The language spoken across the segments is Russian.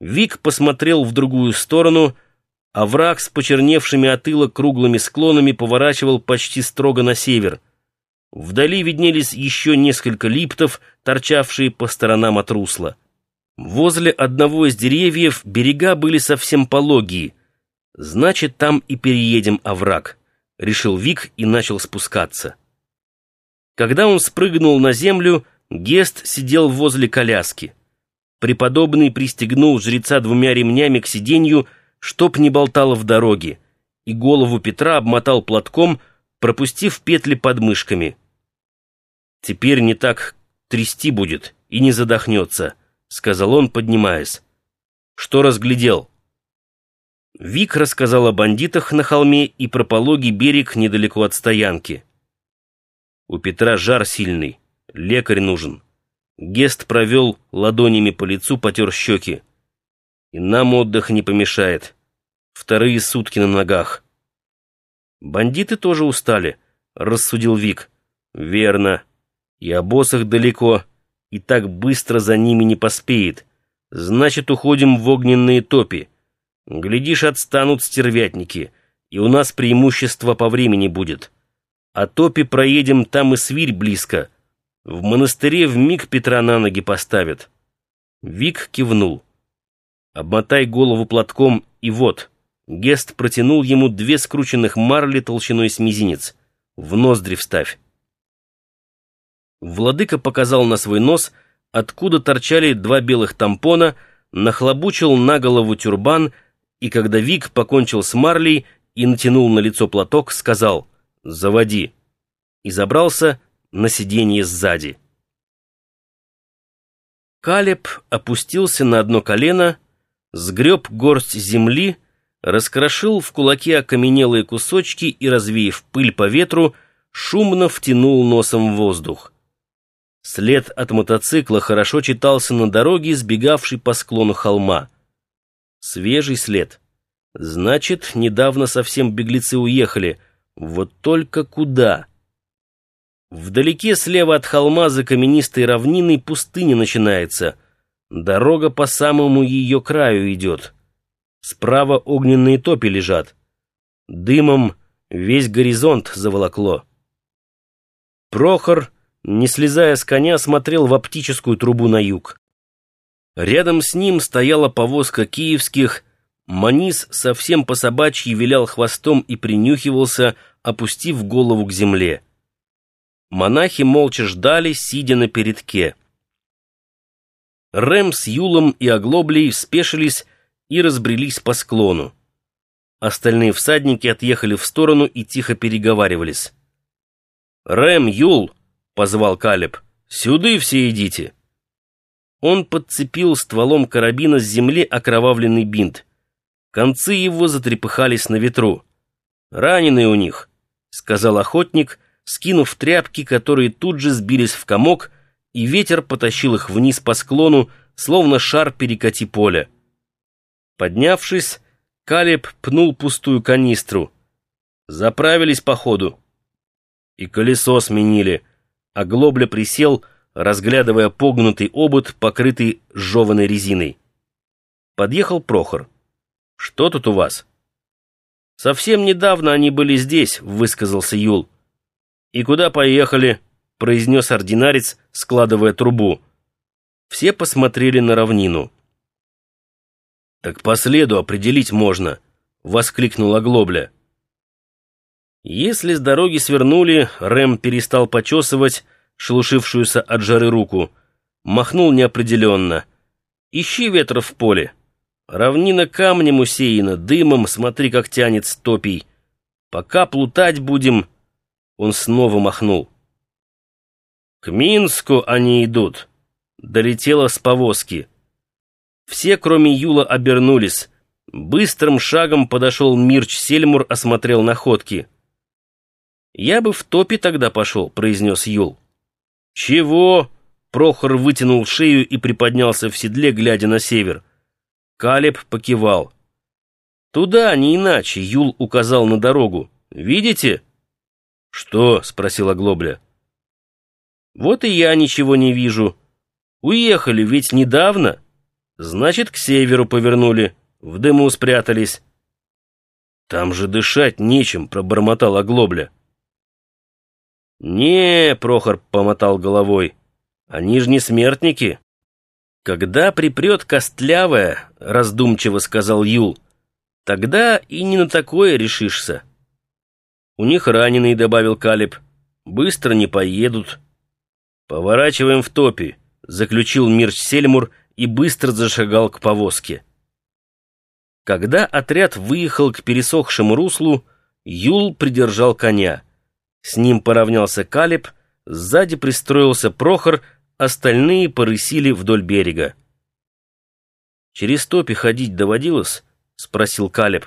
Вик посмотрел в другую сторону, а враг с почерневшими от ила круглыми склонами поворачивал почти строго на север. Вдали виднелись еще несколько липтов, торчавшие по сторонам от русла. Возле одного из деревьев берега были совсем пологие. Значит, там и переедем овраг, — решил Вик и начал спускаться. Когда он спрыгнул на землю, Гест сидел возле коляски. Преподобный пристегнул жреца двумя ремнями к сиденью, чтоб не болтало в дороге, и голову Петра обмотал платком, пропустив петли под мышками. «Теперь не так трясти будет и не задохнется», — сказал он, поднимаясь. «Что разглядел?» Вик рассказал о бандитах на холме и про пологий берег недалеко от стоянки. «У Петра жар сильный, лекарь нужен». Гест провел ладонями по лицу, потер щеки. «И нам отдых не помешает. Вторые сутки на ногах». «Бандиты тоже устали», — рассудил Вик. «Верно. И обоссах далеко, и так быстро за ними не поспеет. Значит, уходим в огненные топи. Глядишь, отстанут стервятники, и у нас преимущество по времени будет. А топи проедем, там и свирь близко. В монастыре в миг Петра на ноги поставят». Вик кивнул. «Обмотай голову платком, и вот». Гест протянул ему две скрученных марли толщиной с мизинец. «В ноздри вставь». Владыка показал на свой нос, откуда торчали два белых тампона, нахлобучил на голову тюрбан, и когда Вик покончил с марлей и натянул на лицо платок, сказал «Заводи» и забрался на сиденье сзади. Калеб опустился на одно колено, сгреб горсть земли, раскрошил в кулаке окаменелые кусочки и, развеяв пыль по ветру, шумно втянул носом воздух. След от мотоцикла хорошо читался на дороге, сбегавшей по склону холма. Свежий след. Значит, недавно совсем беглецы уехали. Вот только куда? Вдалеке слева от холма за каменистой равниной пустыня начинается. Дорога по самому ее краю идет. Справа огненные топи лежат. Дымом весь горизонт заволокло. Прохор не слезая с коня, смотрел в оптическую трубу на юг. Рядом с ним стояла повозка киевских, Манис совсем по собачьи вилял хвостом и принюхивался, опустив голову к земле. Монахи молча ждали, сидя на передке. Рэм с Юлом и Оглоблей спешились и разбрелись по склону. Остальные всадники отъехали в сторону и тихо переговаривались. «Рэм, Юл!» позвал Калеб. «Сюды все идите!» Он подцепил стволом карабина с земли окровавленный бинт. Концы его затрепыхались на ветру. «Раненые у них», — сказал охотник, скинув тряпки, которые тут же сбились в комок, и ветер потащил их вниз по склону, словно шар перекати поля. Поднявшись, Калеб пнул пустую канистру. Заправились по ходу. И колесо сменили — а Глобля присел, разглядывая погнутый обод, покрытый жеванной резиной. Подъехал Прохор. «Что тут у вас?» «Совсем недавно они были здесь», — высказался Юл. «И куда поехали?» — произнес ординарец, складывая трубу. Все посмотрели на равнину. «Так по следу определить можно», — воскликнула Глобля. Если с дороги свернули, Рэм перестал почесывать шелушившуюся от жары руку. Махнул неопределенно. «Ищи ветра в поле. Равнина камнем усеяна, дымом, смотри, как тянет стопий. Пока плутать будем...» Он снова махнул. «К Минску они идут», — долетело с повозки. Все, кроме Юла, обернулись. Быстрым шагом подошел Мирч Сельмур, осмотрел находки. «Я бы в топе тогда пошел», — произнес Юл. «Чего?» — Прохор вытянул шею и приподнялся в седле, глядя на север. Калеб покивал. «Туда, не иначе», — Юл указал на дорогу. «Видите?» «Что?» — спросила Глобля. «Вот и я ничего не вижу. Уехали ведь недавно». Значит, к северу повернули, в дыму спрятались. Там же дышать нечем, пробормотал оглобля. Не, Прохор помотал головой, они же не смертники. Когда припрет костлявая, раздумчиво сказал Юл, тогда и не на такое решишься. У них раненые, добавил Калиб, быстро не поедут. Поворачиваем в топи, заключил Мирч Сельмур и быстро зашагал к повозке. Когда отряд выехал к пересохшему руслу, Юл придержал коня. С ним поравнялся Калиб, сзади пристроился Прохор, остальные порысили вдоль берега. «Через топи ходить доводилось?» — спросил Калиб.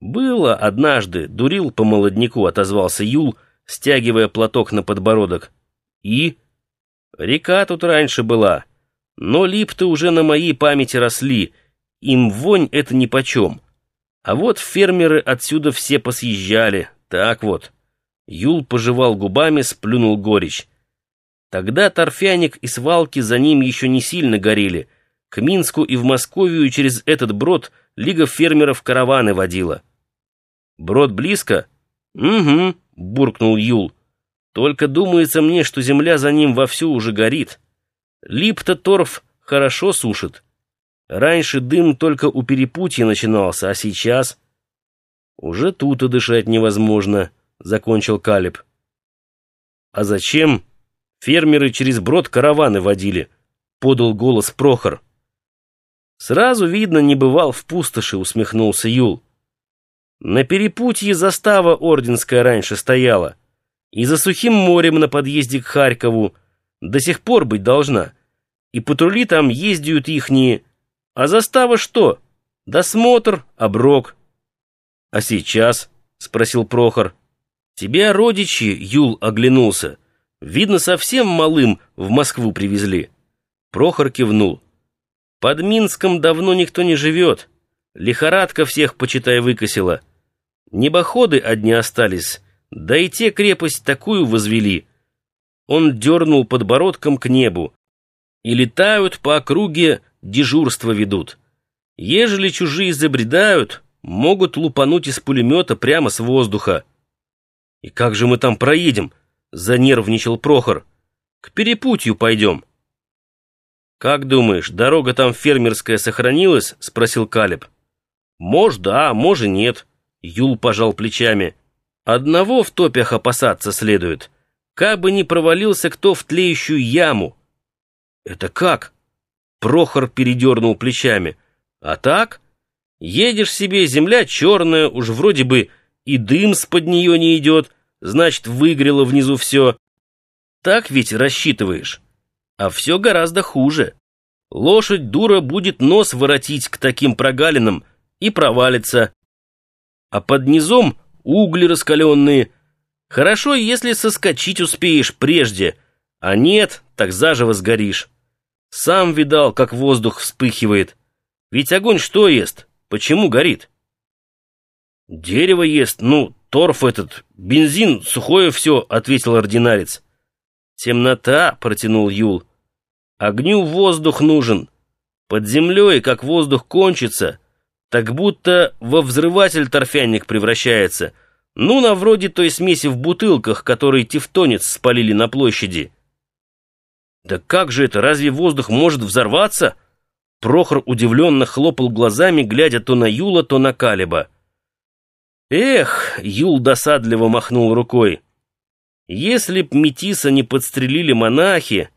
«Было однажды, дурил по молодняку», — отозвался Юл, стягивая платок на подбородок. «И?» «Река тут раньше была, но липты уже на моей памяти росли, им вонь это нипочем. А вот фермеры отсюда все посъезжали, так вот». Юл пожевал губами, сплюнул горечь. Тогда торфяник и свалки за ним еще не сильно горели. К Минску и в Московию через этот брод Лига фермеров караваны водила. «Брод близко?» «Угу», — буркнул Юл. «Только думается мне, что земля за ним вовсю уже горит. Лип-то торф хорошо сушит. Раньше дым только у перепутья начинался, а сейчас...» «Уже тут и дышать невозможно», — закончил Калиб. «А зачем фермеры через брод караваны водили?» — подал голос Прохор. «Сразу видно, не бывал в пустоши», — усмехнулся Юл. На перепутье застава орденская раньше стояла. И за сухим морем на подъезде к Харькову до сих пор быть должна. И патрули там ездят ихние. А застава что? Досмотр, оброк. — А сейчас? — спросил Прохор. — Тебя родичи, Юл оглянулся. Видно, совсем малым в Москву привезли. Прохор кивнул. Под Минском давно никто не живет. Лихорадка всех, почитай, выкосила. Небоходы одни остались, да и те крепость такую возвели. Он дернул подбородком к небу. И летают по округе, дежурство ведут. Ежели чужие забредают, могут лупануть из пулемета прямо с воздуха. «И как же мы там проедем?» — занервничал Прохор. «К перепутью пойдем». «Как думаешь, дорога там фермерская сохранилась?» — спросил Калиб. «Может, да, может, нет». Юл пожал плечами. «Одного в топях опасаться следует. Как бы ни провалился кто в тлеющую яму». «Это как?» Прохор передернул плечами. «А так? Едешь себе, земля черная, уж вроде бы и дым с-под нее не идет, значит, выгрело внизу все. Так ведь рассчитываешь. А все гораздо хуже. Лошадь дура будет нос воротить к таким прогалинам и провалится а под низом угли раскаленные. Хорошо, если соскочить успеешь прежде, а нет, так заживо сгоришь. Сам видал, как воздух вспыхивает. Ведь огонь что ест? Почему горит? Дерево ест, ну, торф этот, бензин, сухое все, ответил ординарец. Темнота, протянул Юл. Огню воздух нужен. Под землей, как воздух кончится, так будто во взрыватель торфяник превращается. Ну, на вроде той смеси в бутылках, который тевтонец спалили на площади. Да как же это, разве воздух может взорваться? Прохор удивленно хлопал глазами, глядя то на Юла, то на Калиба. Эх, Юл досадливо махнул рукой. Если б Метиса не подстрелили монахи,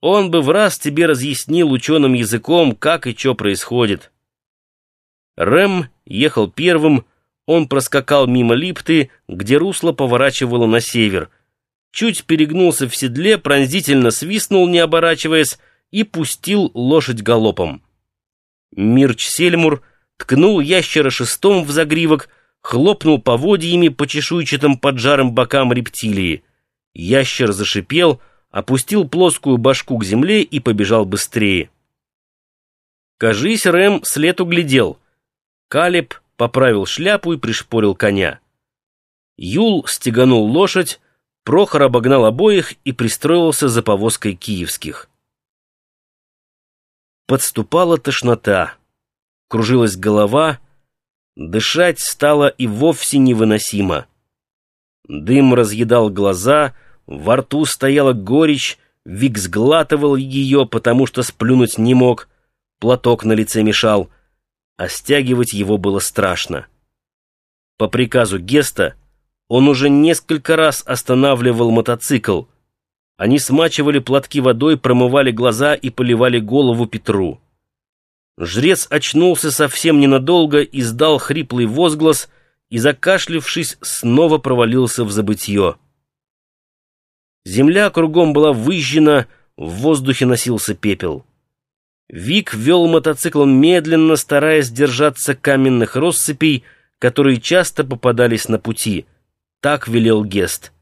он бы в раз тебе разъяснил ученым языком, как и что происходит. Рэм ехал первым, он проскакал мимо липты, где русло поворачивало на север. Чуть перегнулся в седле, пронзительно свистнул, не оборачиваясь, и пустил лошадь галопом. Мирч Сельмур ткнул ящера шестом в загривок, хлопнул поводьями по чешуйчатым поджарым бокам рептилии. Ящер зашипел, опустил плоскую башку к земле и побежал быстрее. Кажись, Рэм след углядел — Калиб поправил шляпу и пришпорил коня. Юл стеганул лошадь, Прохор обогнал обоих и пристроился за повозкой киевских. подступала тошнота. Кружилась голова, дышать стало и вовсе невыносимо. Дым разъедал глаза, во рту стояла горечь, Вик сглатывал ее, потому что сплюнуть не мог, платок на лице мешал, а стягивать его было страшно. По приказу Геста он уже несколько раз останавливал мотоцикл. Они смачивали платки водой, промывали глаза и поливали голову Петру. Жрец очнулся совсем ненадолго, издал хриплый возглас и, закашлившись, снова провалился в забытье. Земля кругом была выжжена, в воздухе носился пепел. Вик вел мотоциклом медленно, стараясь держаться каменных россыпей, которые часто попадались на пути. Так велел Гест.